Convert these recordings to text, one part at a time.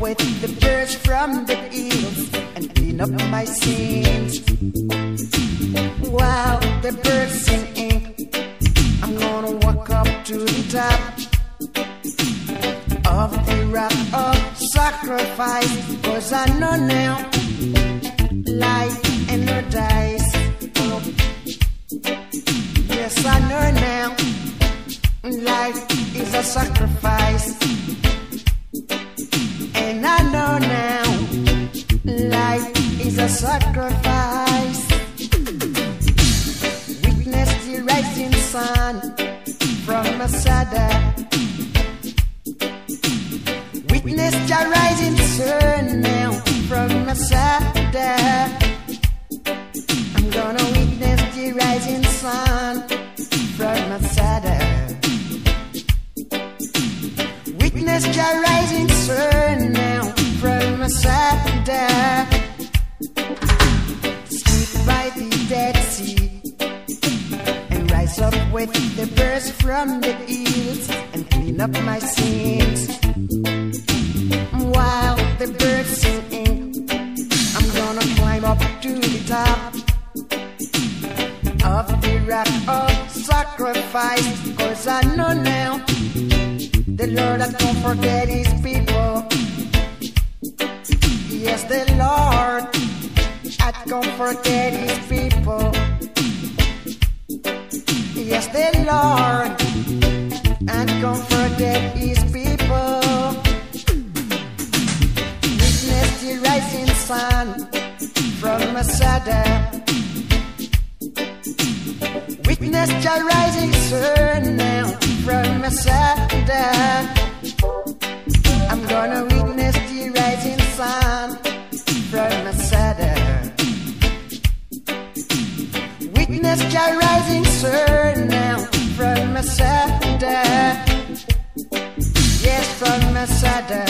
with the birds from the hills and clean up my sins. While the birds singing, I'm gonna walk up to the top of the rock of sacrifice, cause I know now life and no dice. Yes, I know now life is a sacrifice. I know now life is a sacrifice. Witness the rising sun from Masada. Witness the rising sun now from Masada. I'm gonna witness the rising sun from Masada. Witness the rising sun from Masada. Sleep by the Dead Sea and rise up with the birds from the hills and clean up my sins. While the birds singing, I'm gonna climb up to the top of the rock of sacrifice. Cause I know now the Lord has don't forget his people. His people. Yes, the Lord and don't forget his people. Witness the rising sun from Masada. Witness the rising sun now from Masada. I'm gonna from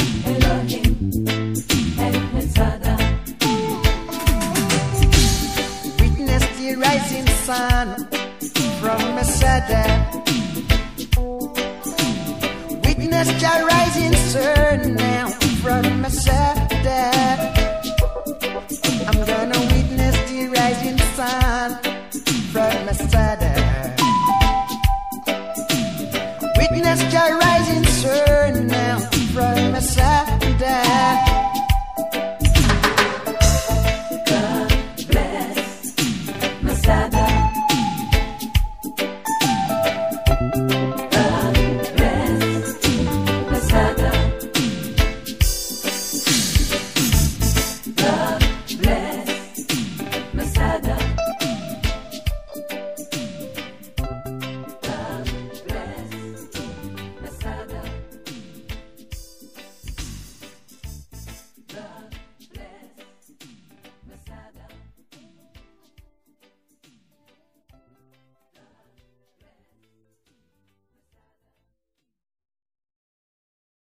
sun from Masada. Witness the rising sun now from Masada. I'm gonna witness the rising sun from Masada. Witness the